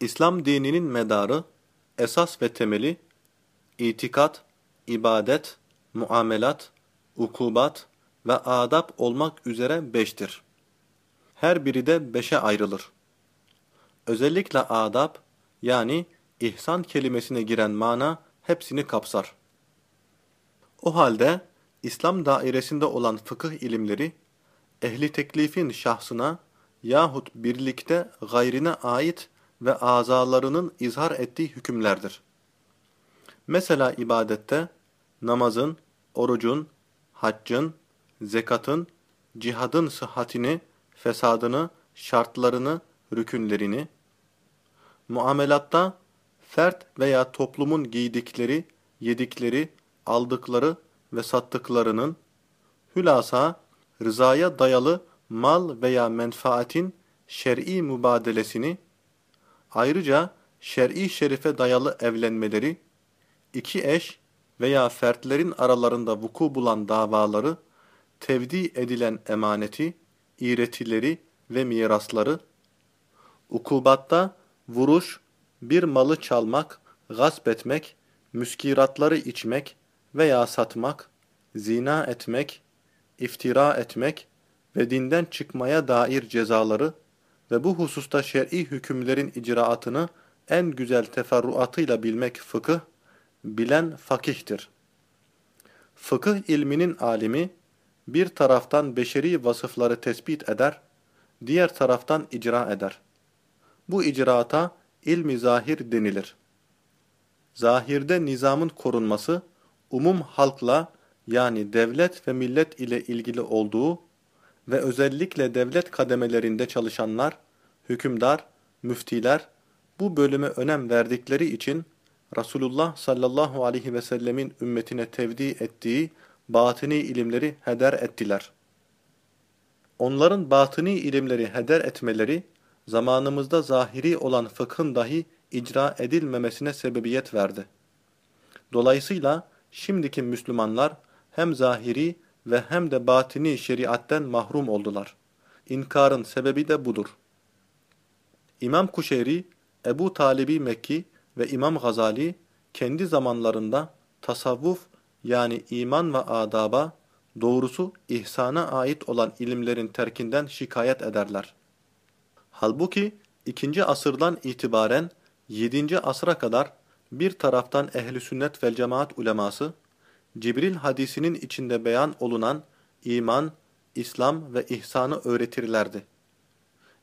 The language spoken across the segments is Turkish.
İslam dininin medarı, esas ve temeli, itikat, ibadet, muamelat, ukubat ve adab olmak üzere beştir. Her biri de beşe ayrılır. Özellikle adab, yani ihsan kelimesine giren mana hepsini kapsar. O halde İslam dairesinde olan fıkıh ilimleri, ehli teklifin şahsına yahut birlikte gayrine ait ve azalarının izhar ettiği hükümlerdir. Mesela ibadette namazın, orucun, haccın, zekatın, cihadın sıhhatini, fesadını, şartlarını, rükünlerini, muamelatta fert veya toplumun giydikleri, yedikleri, aldıkları ve sattıklarının, hülasa rızaya dayalı mal veya menfaatin şer'i mübadelesini, ayrıca şer'i şerife dayalı evlenmeleri, iki eş veya fertlerin aralarında vuku bulan davaları, tevdi edilen emaneti, iğretileri ve mirasları, ukubatta vuruş, bir malı çalmak, gasp etmek, müskiratları içmek veya satmak, zina etmek, iftira etmek ve dinden çıkmaya dair cezaları ve bu hususta şer'i hükümlerin icraatını en güzel teferruatıyla bilmek fıkıh, bilen fakihtir. Fıkıh ilminin alimi, bir taraftan beşeri vasıfları tespit eder, diğer taraftan icra eder. Bu icraata ilmi zahir denilir. Zahirde nizamın korunması, umum halkla yani devlet ve millet ile ilgili olduğu ve özellikle devlet kademelerinde çalışanlar, hükümdar, müftiler bu bölüme önem verdikleri için Resulullah sallallahu aleyhi ve sellemin ümmetine tevdi ettiği batini ilimleri heder ettiler. Onların batini ilimleri heder etmeleri, zamanımızda zahiri olan fıkhın dahi icra edilmemesine sebebiyet verdi. Dolayısıyla şimdiki Müslümanlar hem zahiri ve hem de batini şeriatten mahrum oldular. İnkarın sebebi de budur. İmam Kuşeyri, Ebu Talibi Mekki ve İmam Gazali kendi zamanlarında tasavvuf yani iman ve adaba, doğrusu ihsana ait olan ilimlerin terkinden şikayet ederler. Halbuki ikinci asırdan itibaren 7. asra kadar bir taraftan ehli sünnet vel cemaat uleması, Cibril hadisinin içinde beyan olunan iman, İslam ve ihsanı öğretirlerdi.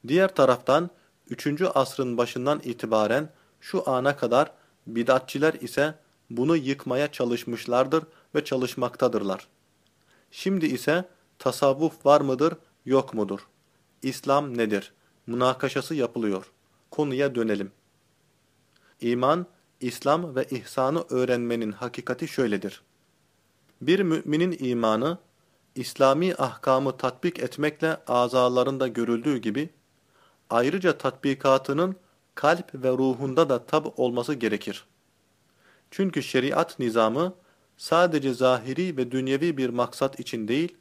Diğer taraftan 3. asrın başından itibaren şu ana kadar bidatçiler ise bunu yıkmaya çalışmışlardır ve çalışmaktadırlar. Şimdi ise tasavvuf var mıdır, yok mudur? İslam nedir? Münakaşası yapılıyor. Konuya dönelim. İman, İslam ve ihsanı öğrenmenin hakikati şöyledir. Bir müminin imanı, İslami ahkamı tatbik etmekle azalarında görüldüğü gibi, ayrıca tatbikatının kalp ve ruhunda da tab olması gerekir. Çünkü şeriat nizamı sadece zahiri ve dünyevi bir maksat için değil,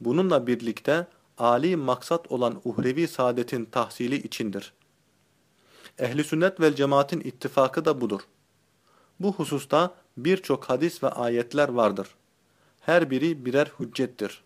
bununla birlikte âli maksat olan uhrevi saadetin tahsili içindir. Ehli sünnet vel cemaatin ittifakı da budur. Bu hususta birçok hadis ve ayetler vardır. Her biri birer hüccettir.